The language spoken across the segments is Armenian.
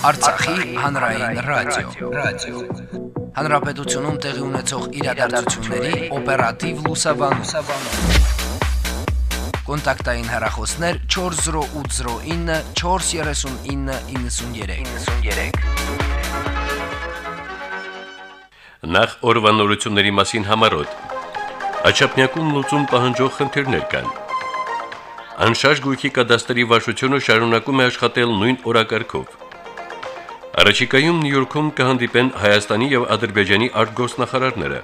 Արցախի հանրային ռադիո, ռադիո։ Հանրապետությունում տեղի ունեցող իրադարձությունների օպերատիվ լուսաբանում։ Կոնտակտային հեռախոսներ 40809 43993։ 93։ Նախ օրվանորությունների մասին համարոտ։ Աչափնյակում լուծում պահանջող խնդիրներ կան։ Անշարժ գույքի կադաստրի վարչությունը շարունակում է աշխատել նույն օրակարգով։ Առաջիկայում Նյու Յորքում կհանդիպեն Հայաստանի եւ Ադրբեջանի արտգործնախարարները։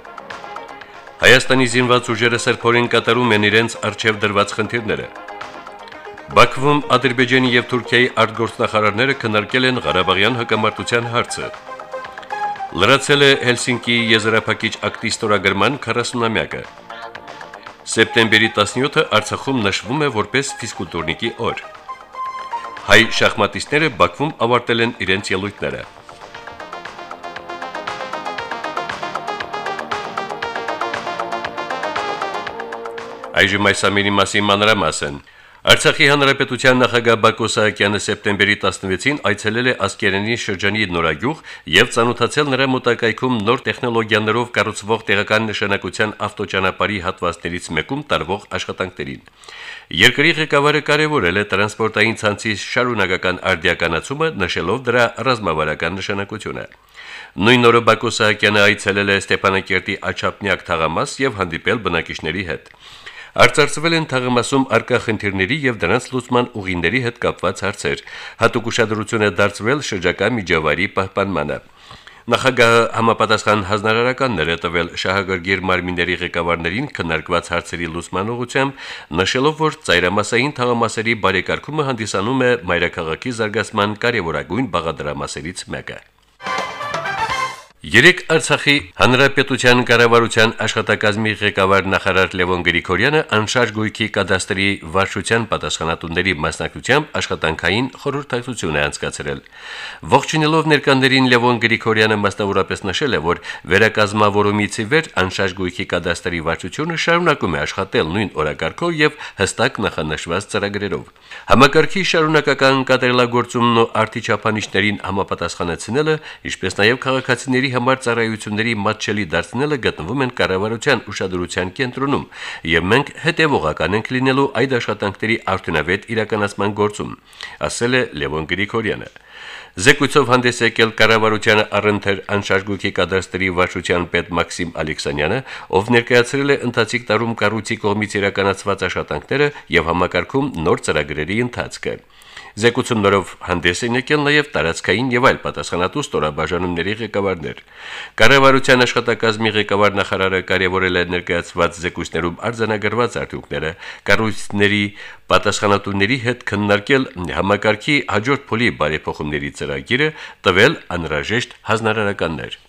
Հայաստանի զինված ուժերը սրբորեն կատարում են իրենց արժև դրված խնդիրները։ Բաքվում Ադրբեջանի եւ Թուրքիայի արտգործնախարարները քննարկել են Ղարաբաղյան հակամարտության հարցը։ Լրացել է Հելսինկիի եզրափակիչ ակտի ստորագրման 40-ամյակը։ Սեպտեմբերի 17-ը Արցախում նշվում է որպես ֆիզկուլտուրնիկի օր։ Հայ շախմատիստները Բաքվում ավարտել են իրենց ելույթները։ Այժմ այս ամենի մասին մանրամասն։ Արցախի հանրապետության նախագահ Բակո Սահակյանը սեպտեմբերի 16-ին այցելել է Ասկերանի շրջանի Նորագյուղ եւ ցանոթացել նրա մոտակայքում նոր տեխնոլոգիաներով կառուցվող տեղական նշանակության ավտոճանապարհի հատվածներից մեկում տարվող աշխատանքներին։ Երկրի ղեկավարը կարևորել է տրանսպորտային ցանցի շարունակական արդիականացումը, նշելով դրա ռազմավարական նշանակությունը։ Նույն օրը Բակո Սահակյանը այցելել է Ստեփանակերտի Աչափնյակ թաղամաս եւ հանդիպել բնակիչների հետ։ Արծարծվել են թաղամասում արկա խնդիրների եւ դրանց լուծման ուղիների հետ կապված հարցեր։ Հատուկ ուշադրություն է դարձվել շրջակա միջավայրի պահպանմանը։ Նախագահը համապատասխան հանրարարականներ է տվել շահագրգիռ մարմինների ղեկավարներին քննարկված հարցերի լուսման ուղղությամբ, նշելով, որ ծայրամասային թաղամասերի բարեկարգումը հանդիսանում է մայրաքաղաքի զարգացման կարևորագույն բաղադրամասերից մեկը։ Երեք Արցախի Հանրապետության կառավարության աշխատակազմի ղեկավար նախարար Լևոն Գրիգորյանը անշարժ գույքի կադաստրի վարչության պատասխանատուների մասնակցությամբ աշխատանքային խորհրդակցություն է անցկացրել։ Ողջունելով ներկաներին Լևոն Գրիգորյանը մասնավորապես նշել է, որ վերակազմավորումից ի վեր անշարժ գույքի կադաստրի վարչությունը շարունակում է աշխատել նույն օրակարգով եւ հստակ նախանշված ծրագրերով։ Համակարգի շարունակական կատարելագործումն ու արտիչափանիշներին համապատասխանեցնելը, ինչպես նաեւ քաղաքացիների համար ծառայությունների մատչելի դարձնելը գտնվում են կառավարության ուշադրության կենտրոնում, եւ մենք հետեւողական ենք լինելու այդ աշխատանքների արդյունավետ իրականացման գործում, ասել է Լևոն Գրիգորյանը։ Զեկույցով հանդես եկել կառավարության առընթեր անշարժգույքի կադաստրի վարչության պետ Մաքսիմ Ալեքսանյանը, ով ներկայացրել է ընթացիկ տարում կառույցի կողմից իրականացված աշխատանքները եւ համակարգում նոր ծրագրերի ընթացքը։ Զեկուցումներով հանդես են եկել նաև տարածքային եւ այլ պատասխանատու ստորաբաժանումների ղեկավարներ։ Կառավարության աշխատակազմի ղեկավար նախարարը կարևորել է ներկայացված զեկույցներում արձանագրված արդյունքները, կառույցների պատասխանատուների հետ քննարկել համակարգի հաջորդ փուլի բարեփոխումների ծրագիրը, տվել անհրաժեշտ հանրարարականներ։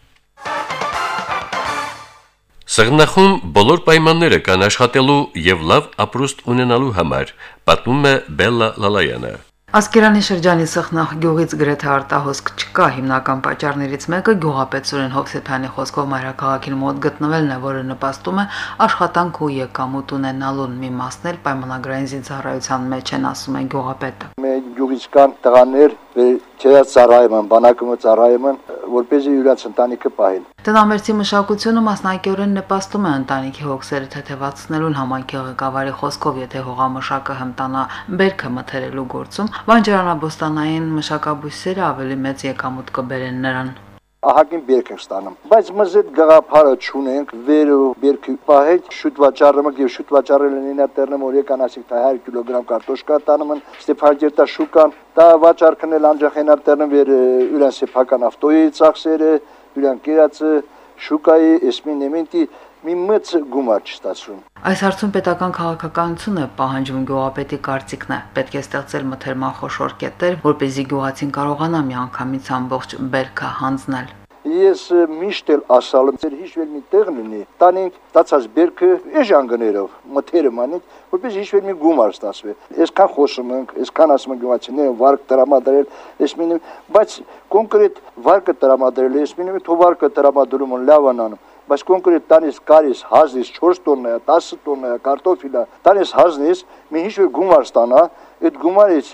Սղնախում բոլոր պայմանները կան աշխատելու եւ լավ ապրուստ ունենալու համար, պատմում է Բելլա Լալայանը։ Ասկերանի շրջանի Սխնախ գյուղից գրեթե արտահոսք չկա հիմնական պատճառներից մեկը գյուղապետ Սուրեն Հովսեփյանի խոսքով մայրաքաղաքին մոտ գտնվելն է, որը նպաստում է աշխատանք ու եկամուտ ունենալուն մի մասն էլ պայմանագրային զինծառայության մեջ են ասում են գյուղապետը։ Մենք գյուղից կան տղաներ, չերած ծառայում են, բանակումը ծառայում որպեսզի յուրաց ընտանիքը պահեն։ Տնամերձի մշակությունը մասնակիորեն նպաստում է ընտանիքի հոգսերը թեթևացնելուն համայնքի ղեկավարի խոսքով, եթե հողամշակը հմտանա բերքը մթերելու գործում, բանջարանաբոստանային մշակաբույսերը ավելի մեծ եկամուտ կբերեն նրան ահագին բերք ենք ստանում բայց մեզ այդ գաղափարը չունենք վերը բերքի պահել շուտ վաճառումը եւ շուտ վաճառելն ինա տերնեմ որ եկան ասիկ 100 կիլոգրամ կարտոշկա տանում են ստեփանջերտա շուկան դա վաճառքն էլ անջախենար տերնեմ վեր յուրան սեփական ավտոյի ծախսերը յուրան կերածը շուկայի էսմին նեմենտի մի մեծ գումար չստացվում։ Այս հարցում պետական քաղաքականություն է պահանջվում գյուղապետի կարծիքն է։ Պետք է ստեղծել մթերման խոշոր կետեր, որպեսզի գյուղացին կարողանա միանգամից ամբողջ բերքը հանձնել։ Ես միշտ էլ ասալ եմ, հիշվել մի տեղ լինի, տանենք ստացած բերքը էժանգներով, մթերը մանենք, որպես հիշվել մի գումար ստացվի։ Այսքան խոսում ենք, այսքան ասում ենք գյուղացիները վարկ տրամադրել, ես մինը, բայց կոնկրետ վարկը տրամադրել, ես մինը թո վարկը տրամադրումը լավ անանում բայց կոնկրետ տանից կարիս հազից 4 տոննա, 10 տոննա կարտոֆիլա, տանից հազնից մի ինչ որ գումար ստանա, այդ գումարից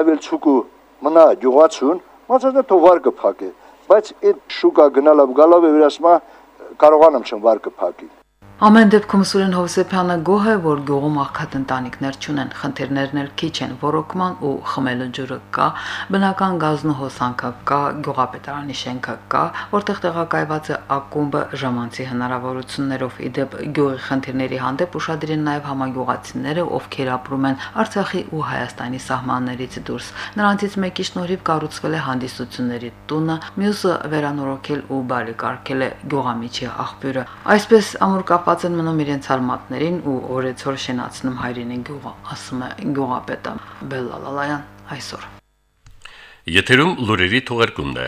ավել ցուկու մնա ջուղացուն, Մացածը թող վարկը փակե, բայց այդ շուկա գնալով գալով վերասմա կարողանամ չեմ վարկը փակի։ Ամեն դեպքում Սուրեն Հովսեփյանը գոհ է, որ գյուղում աղքատ ընտանիքներ չունեն, խնդիրներն էլ քիչ են, ռոռոկման ու խմելու ջուրը կա, բնական գազն ու հոսանքը կա, գյուղապետարանի շենքը կա, որտեղ տեղակայված է ակումբը ժամանցի հնարավորություններով իդեպ գյուղի խնդիրների հանդեպ ուշադրին նաև համագյուղացիները, ովքեր ապրում են Արցախի ու Հայաստանի սահմաններից դուրս։ Նրանցից մեկի շնորհիվ կառուցվել է հանդիսությունների տունը, մյուսը վերանորոգել ու բարեկարգել է գյուղամիջի աղբյուրը։ Այսպես ամուր կապ կապված են մնում իրենց արմատներին ու օրեցօր շենացնում հայրենի գյուղը, ասում է գյուղապետը Բելլալալայան այսօր։ Եթերում լուրերի թողարկումն է։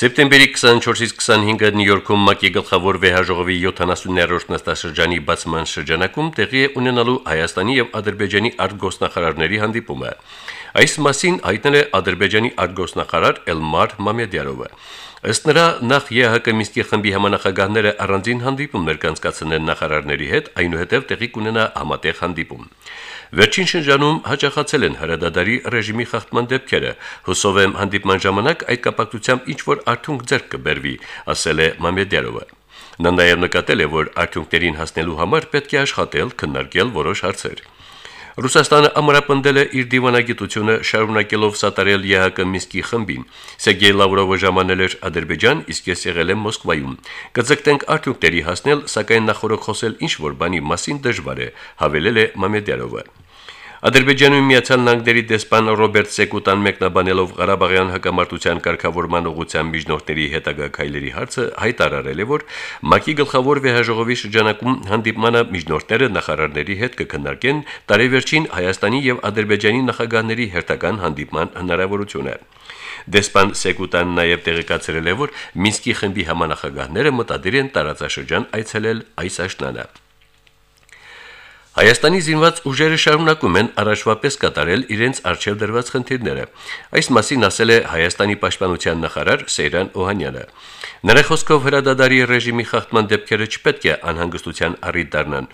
Սեպտեմբերի 24-ից 25-ը Նյու Յորքում ՄԱԿ-ի գլխավոր վեհաժողովի 70-րդ նստաշրջանի բացման շրջանակում տեղի է ունենալու Հայաստանի եւ Ադրբեջանի արտգոսնախարարների հանդիպումը։ Այս մասին հայտնել է Ադրբեջանի արտգոսնախարար Էլմար Մամեդյարովը։ Ըստ նրա նախ ԵՀԿ Մինսկի խմբի համանախագահները առանձին հանդիպումներ կանցկացնեն նախարարների հետ, այնուհետև տեղի կունենա համատեղ հանդիպում։ Վերջին շրջանում հաջախացել են հրադադարի ռեժիմի խախտման դեպքերը։ Հուսով եմ հանդիպման ժամանակ այդ կապակցությամբ ինչ որ արդյունք ձեռք կբերվի, ասել է Մամեդյարովը։ Նա նաև նկատել է, որ արդյունքներին հասնելու համար պետք է աշխատել, քննարկել որոշ հարցեր։ Ռուսաստանը ամրապնդել է իր դիվանագիտությունը շարունակելով սատարել ԵՀԿ Մինսկի խմբին։ Սերգեյ Լավրովը ժամանել էր Ադրբեջան, իսկ ես եղել եմ Մոսկվայում։ Կձգտենք արդյունքների հասնել, սակայն նախորդ խոսել ինչ որ բանի մասին դժվար է, հավելել է Մամեդյարովը։ Ադրբեջանում Միացյալ Նահանգների դեսպան Ռոբերտ Սեկուտան մեկնաբանելով Ղարաբաղյան հակամարտության կարգավորման ուղղության միջնորդների հետագա քայլերի հարցը հայտարարել է, որ ՄԱԿ-ի գլխավոր վեհաժողովի շրջանակում հանդիպմանը միջնորդները նախարարների հետ կքննարկեն տարեվերջին Հայաստանի եւ Ադրբեջանի նախագահների հերթական հանդիպման հնարավորությունը։ Դեսպան Սեկուտան նաև տեղեկացրել է, որ Մինսկի խմբի համանախագահները մտադիր են տարածաշրջան այցելել այս աշնանը։ Հայաստանի զինված ուժերը շարունակում են առաջվա պես կատարել իրենց արժև դրված խնդիրները։ Այս մասին ասել է Հայաստանի պաշտպանության նախարար Սեյրան Օհանյանը։ Նրա խոսքով հրադադարի ռեժիմի խախտման դեպքերը չպետք է անհանգստության առիթ դառնան։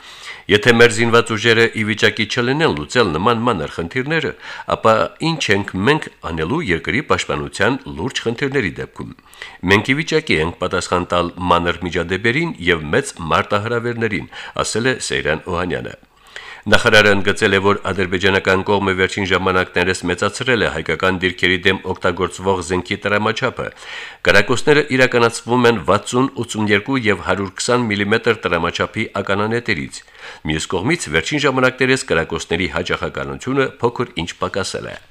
Եթե մեր զինված ուժերը ի վիճակի չլինեն լուծել նման մանր խնդիրները, ապա ինչ ենք մենք անելու երկրի պաշտպանության լուրջ խնդիրների դեպքում։ Մենք ի վիճակի ենք պատասխան տալ մանր միջադեպերին եւ մեծ մարտահրավերներին, ասել է Սեյրան Օհանյանը։ Նախարարը ընդգծել է, որ ադրբեջանական կողմը վերջին ժամանակներս մեծացրել է հայկական դիրքերի դեմ օգտագործվող զենքի տրամաչափը։ Կարակոսները իրականացվում են 60, 82 եւ 120 մմ տրամաչափի ականանետերից։ Մյուս կողմից վերջին ժամանակներս կարակոսների հաջողականությունը փոքր ինչ պակասել է։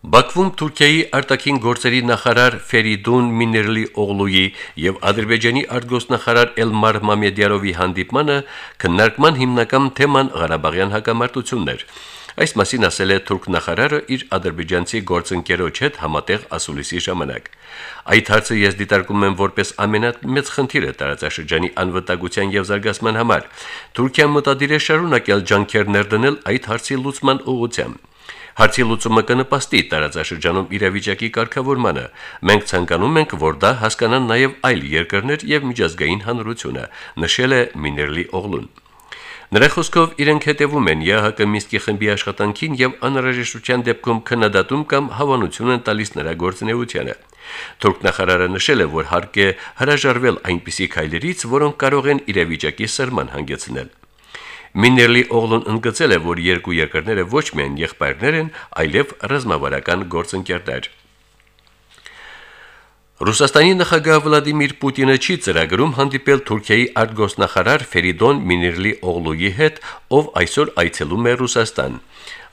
Բաքվում Թուրքիայի արտաքին գործերի նախարար Ֆերիդուն Միներլի Օղլուի եւ Ադրբեջանի արտգոսնախարար Էլմար Մամեդյարովի հանդիպմանը քննարկման հիմնական թեման Ղարաբաղյան հակամարտություններ։ Այս մասին ասել է թուրք նախարարը իր ադրբեջանցի գործընկերոջ հետ համատեղ ասուլիսի ժամանակ։ Այդ հարցը ես դիտարկում եմ որպես ամենամեծ խնդիրը տարածաշրջանի անվտանգության եւ զարգացման համար։ Թուրքիան մտադիր է շարունակել ջանքեր ներդնել այդ հարցի լուծման ուղղությամբ։ Հարցի լուծումը կնպաստի տարածաշրջանում իրավիճակի կարգավորմանը։ Մենք ցանկանում ենք, որ դա հասկանան նաև այլ երկրներ եւ միջազգային հանրությունը, նշել է Միներլի Օղլուն։ Նրա խոսքով իրենք հետևում են ԵՀԿ Մինսկի խմբի աշխատանքին եւ անհրաժեշտության դեպքում քննադատում կամ հավանություն են տալիս նրա գործունեությանը։ Թուրք նախարարը նշել է, որ հարկ է հրաժարվել այնպիսի քայլերից, որոնք կարող են իրավիճակի սրման հանգեցնել։ Միներլի Օղլուն ընդգծել է, որ երկու երկրները ոչ միայն եղբայրներ են, այլև ռազմավարական գործընկերներ։ Ռուսաստանի նախագահ Վլադիմիր Պուտինը չի ծրագրում հանդիպել Թուրքիայի արտգոսնախարար Ֆերիդոն Միներլի Օղլուի հետ, ով այսօր այցելում է Ռուսաստան։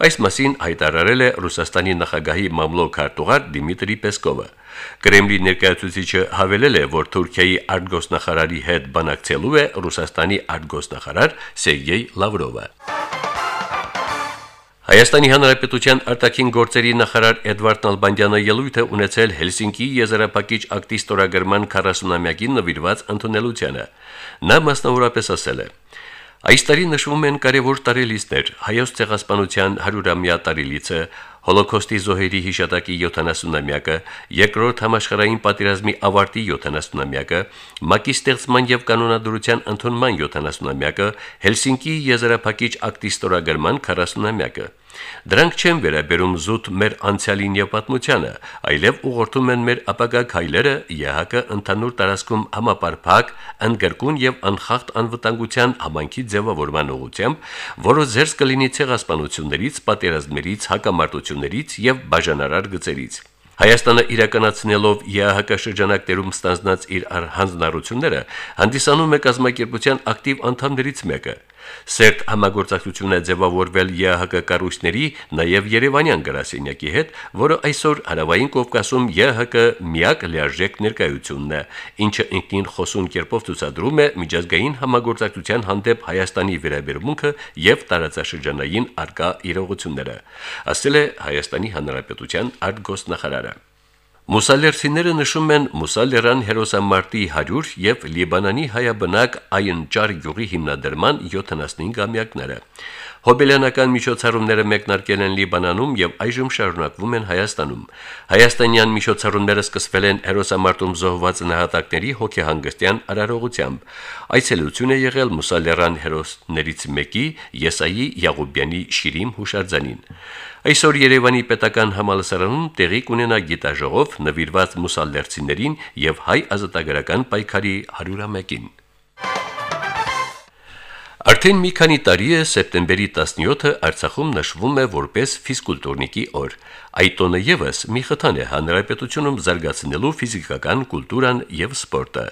Այս մասին հայտարարել է Ռուսաստանի նախագահի մամլոք արտուղար Դիմիտրի Պեսկովը։ Կրեմլի ներկայացուցիչը հավելել է, որ Թուրքիայի արտգոսնախարարի հետ բանակցելու է Ռուսաստանի արտգոսնախարար Սերգեյ Լավրովը։ Հայաստանի Հանրապետության արտաքին գործերի նախարար Էդվարդ Նալբանդյանը ելույթ է ունեցել Հելսինկի եզրափակիչ ակտի ստորագրման 40-ամյակին նվիրված ընդունելությանը։ Նա մասնավորապես ասել է. Այս տարի նշվում են կարևոր տարելիցներ՝ հայոց ցեղասպանության 100-ամյա տարելիցը, Հոլոկոստի զոհերի հիշատակի 70-ամյակը, Երկրորդ համաշխարհային պատերազմի ավարտի 70-ամյակը, ՄԱԿ-ի ստեղծման եւ կանոնադրության ընդունման 70-ամյակը, Հելսինկի եզրափակիչ ակտի ստորագրման 40-ամյակը։ Դրանք չեն վերաբերում զուտ մեր անցյալին եւ պատմությանը, այլև ուղղորդում են մեր ապագա քայլերը ԵՀԿ ընդհանուր տարածքում համապարփակ, ընդգրկուն եւ անխախտ անվտանգության համանքի ձևավորման ուղղությամբ, որը զերծ կլինի ցեղասպանություններից, պատերազմներից, հակամարտություններից եւ բաժանարար գծերից։ Հայաստանը իրականացնելով ԵԱՀԿ շրջանակներում ստանձնած իր հանձնառությունները հանդիսանում է կազմակերպության ակտիվ անդամներից մեկը։ Սերտ համագործակցություն է ձևավորվել ԵԱՀԿ կառույցների, նաև Երևանյան գրասենյակի հետ, որը այսօր Հարավային Կովկասում ԵԱՀԿ միակ լիարժեք ներկայությունն է, ինչը ինքնին խոսուն կերպով ցուցադրում է միջազգային համագործակցության հանդեպ Հայաստանի վերաբերմունքը եւ տարածաշրջանային արկա իրողությունները, ասել է Հայաստանի Հանրապետության արտգոսնախարարը։ Մուսալերցիները նշում են Մուսալերան հերոսամարտի 100 եւ Լիբանանի հայաբնակ Այնճար գյուղի հիմնադրման 75-ամյակները։ Հոբելյանական միջոցառումները մեկնարկել են Լիբանանում եւ այժմ շարունակվում են Հայաստանում։ Հայաստանյան միջոցառումները սկսվել են հերոսամարտում զոհված նահատակների հոգեհանգստյան արարողությամբ։ Այցելություն է եղել Մուսալերան հերոսներից մեկի Եսայի Յաղուբյանի Շիրիմ հուշարձանին։ Այսօր Երևանի պետական համալսարանում տեղի կունենա գիտաժողով նվիրված մուսալերցիներին եւ հայ ազատագրական պայքարի 100-ամյակին։ Արդեն մի քանի տարի է սեպտեմբերի 17-ը Արցախում նշվում է որպես ֆիզկուլտուրնիկի օր։ Այդ տոնը եւս մի խթան է հանրապետությունում զարգացնելու ֆիզիկական կուլտուրան եւ սպորտը։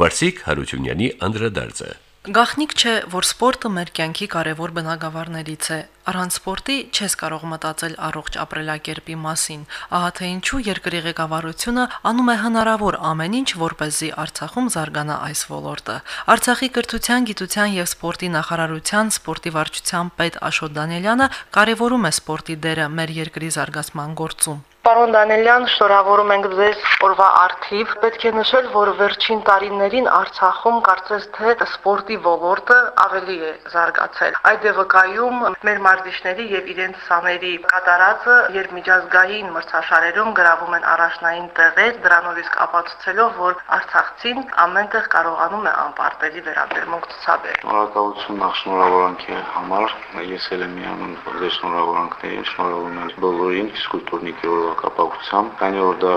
Վարսիկ Հարությունյանի անդրադարձը։ Գախնիկ չէ, որ սպորտը մեր կյանքի կարևոր բնագավառներից է։ Առանց սպորտի չես կարող մտածել առողջ ապրելակերպի մասին։ Ահա թե ինչու երկրի ղեկավարությունը անում է հնարավոր ամեն ինչ, որ เป զի Արցախում զարգանա այս ոլորտը։ Արցախի կրթության, գիտության եւ սպորտի նախարարության սպորտի վարչության պետ Աշոտ Դանիելյանը կարևորում է սպորտի դերը մեր երկրի զարգացման գործում։ Պարոն Դանելյան, շնորհավորում ենք ձեզ օրվա արթիվ։ Պետք է նշել, որ վերջին տարիներին Արցախում կարծես թե սպորտի ոլորտը ավելի է զարգացել։ Այդ է վկայում մեր մարզիչների եւ իրենց սաների կատարածը, երբ միջազգային մրցաշարերում գրավում են առաջնային տեղեր, դրանով իսկ ապացուցելով, որ Արցախցին ամենտեղ կարողանում է անպարտելի վերաբերմունք ցուցաբերել։ Շնորհակալություն նախ շնորհավորանքի համար։ Ես էլ եմ միանում ձեր շնորհավորանքներին, շնորհավորում եմ բոլորին ֆիզկուլտուրնիկի օրվա կապակցությամբ, քանի որ դա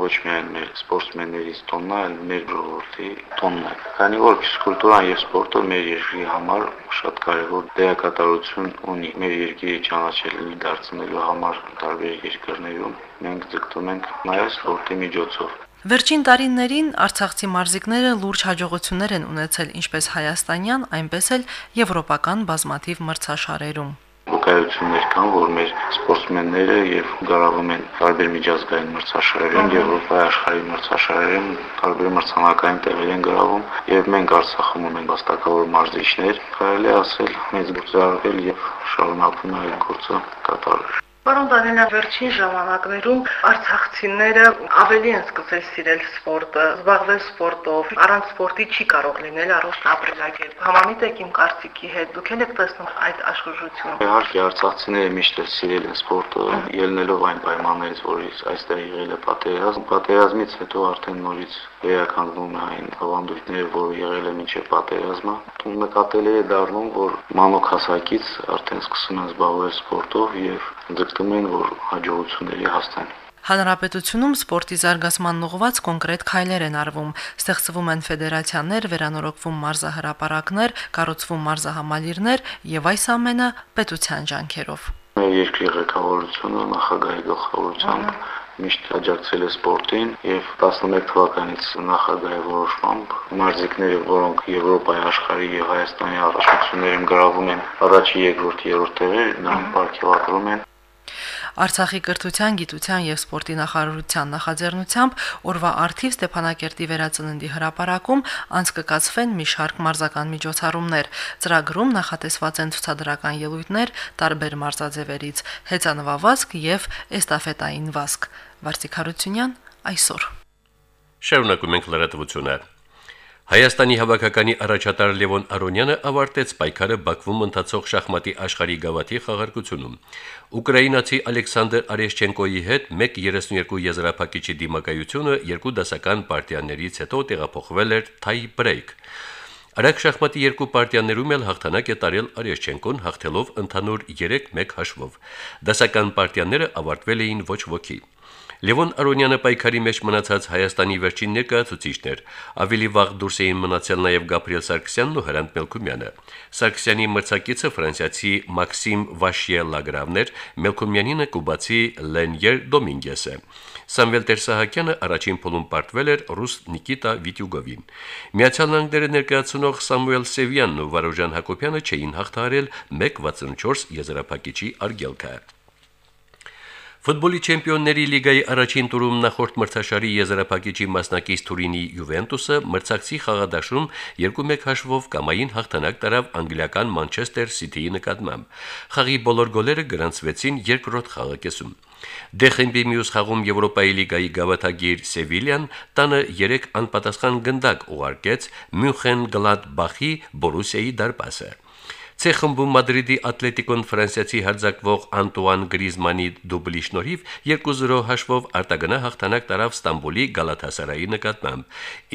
ոչ միայն մեր սպորտսմեններից տոնն է, այլ մեր ժողովրդի տոնն է։ Քանի որ ֆիզկուլտուրան եւ սպորտը մեր երկրի համար շատ կարևոր դերակատարություն ունի մեր երկրի ճանաչելի դարձնելու համար տարբեր երկրներում, մենք ձգտում ենք նաեւ սպորտի միջոցով Վերջին տարիներին արցախցի մարզիկները լուրջ հաջողություններ են ունեցել ինչպես հայաստանյան, այնպես էլ եվրոպական բազմաթիվ մրցաշարերում վկայություններ կան, որ մեր սպորտսմենները եւ գարավում են տարբեր միջազգային մրցաշարերում, Եվրոպայի աշխարհի մրցաշարերում, տարբեր մրցանակային տեղեր են գրավում եւ մենք Արցախում ունենք վաստակավոր մարզիչներ, կարելի ասել մեծ գործարվել եւ շարունակվում է այդ գործը կատարել։ Պարոն Դանելյան, վերջին ժամանակներում արցախցիները ավելի են սկսել սիրել սպորտը, զբաղվել սպորտով։ Առանց սպորտի չի կարող լինել առողջ ապրելակերպ։ Համամիտ եք իմ կարծիքի հետ։ Դուք եք տեսնում այդ աշխուժությունը։ Իհարկե, արցախցիները միշտ էլ սիրել են սպորտը, ելնելով այն պայմաններից, որից այստեղ եղել է պատերազմ։ Պատերազմից հետո արդեն նորից վերականգնում է այն ավանդույթները, որը եղել է մինչև պատերազմը։ Նկատելի է դառնում, որ մանոք հասակից արդեն սկսում են զբաղվել սպորտով եւ ձգտում են, որ հաջողությունների հասնեն։ Հանրապետությունում սպորտի զարգացման ուղղված կոնկրետ քայլեր են արվում։ Ստեղծվում են ֆեդերացիաներ, վերանորոգվում մարզահրապարակներ, կառուցվում մարզահամալիրներ եւ այս ամենը պետության ջանքերով։ Երկրի ղեկավարությունը նախագահի գլխավորությամբ միշտ աջակցել է սպորտին եւ 11 թվականից նախագահի որոշմամբ մարզիկները, որոնք Եվրոպայի աշխարհի եւ Հայաստանի առաջնություններում գրավում են առաջի, երկրորդ, երրորդ տեղեր, նրանք ապարգևատրում են Արցախի կրթության, գիտության եւ սպորտի նախարարության նախաձեռնությամբ օրվա արդիվ Ստեփանակերտի վերածննդի հրապարակում անցկացվեն մի շարք մարզական միջոցառումներ։ Ծրագրում նախատեսված են ցուցադրական ելույթներ տարբեր մարզաձևերից՝ հեծանվավազք եւ էստաֆետային վազք։ Վարսիկ Հարությունյան այսօր։ Շարունակում ենք լրատվությունը։ Հայաստանի հավաքականի առաջատար Լևոն Արոնյանը ավարտեց պայքարը Բաքվում ընթացող շախմատի աշխարհի գավաթի խաղարկությունում։ Ուկրաինացի Ալեքսանդր Արեշչենկոյի հետ 1.32 եզրափակիչի դիմակայությունը երկու դասական պարտիաներից հետո տեղափոխվել էր tie break։ Արագ շախմատի երկու պարտիաներում էլ հաղթանակ է տարել Արեշչենկոն հաղթելով ընդհանուր 3-1 հաշվով։ Դասական պարտիաները ավարտվել էին ոչ ոքի։ Լևոն Արոնյանը պայքարի մեջ մնացած Հայաստանի վերջին ներկայացուցիչներ, ավելի վաղ դուրս էին մնացել նաև Գաբրիել Սարգսյանն ու Հրանտ Մելքումյանը։ Սարգսյանի մրցակիցը ֆրանսիացի Մաքսիմ Վաշիե Լագրավներ, Մելքումյանինը կուբացի Լենյեր Դոմինգեսը։ Սամվել Տերսահակյանը առաջին փուլում պարտվել էր ռուս Նիկիտա Վիտյուգովին։ Միացյալ Նահանգները ներկայացնող Սամուել Սևյանն ու Վարոժան Հակոբյանը չէին հաղթահարել 1.64 եզրափակիչի արգելքը։ Ֆուտբոլի չեմպիոնների լիգայի առաջին տուրում նախորդ մրցաշարի եզրափակիչի մասնակից Թուրինի Յուվենտուսը մրցակցի խաղադաշում 2-1 հաշվով կամային հաղթանակ տարավ անգլիական Մանչեսթեր Սիթիի նկատմամբ։ Խաղի բոլոր գոլերը գրանցվեցին երկրորդ խաղակեսում։ Դեխեմբի մյուս խաղում Եվրոպայի լիգայի գավաթագիր Սևիլիան տանը 3 անպատասխան գնդակ ուղարկեց Մյունխեն Գլադբախի Բորուսիայի դարպասը։ C խմբում Մադրիդի Ատլետիկոն ֆրանսիացի հարձակվող Անտուան Գրիզմանի դուբլի շնորհիվ 2-0 հաշվով արտագնա հաղթանակ տարավ Ստամբուլի Գալաթասարայի նկատմամբ,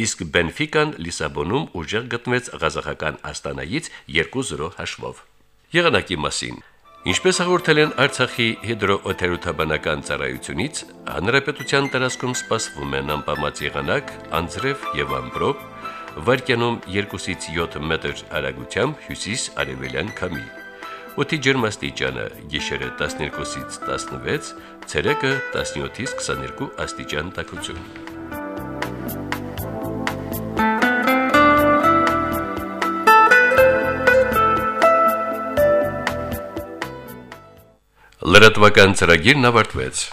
իսկ Բենֆիկան Լիսաբոնում ուժեղ գտնվեց ղազախական Աստանայից 2-0 հաշվով։ Եղանակի մասին. Ինչպես հաղորդել են Արցախի հիդրոօթերոթաբանական ծառայությունից, հանրապետության տարածքում սպասվում է անպամած եղանակ, անձրև եւ ամպրոպ, վարկյանում 2-ից 7 մետր արագությամբ հյուսիս-արևելյան քամի։ Օդի ջերմաստիճանը՝ գիշերը 12-ից 16, ցերեկը 17-ից 22 աստիճան տաքություն։ Լրատվական ծրագիրն ավարտվեց։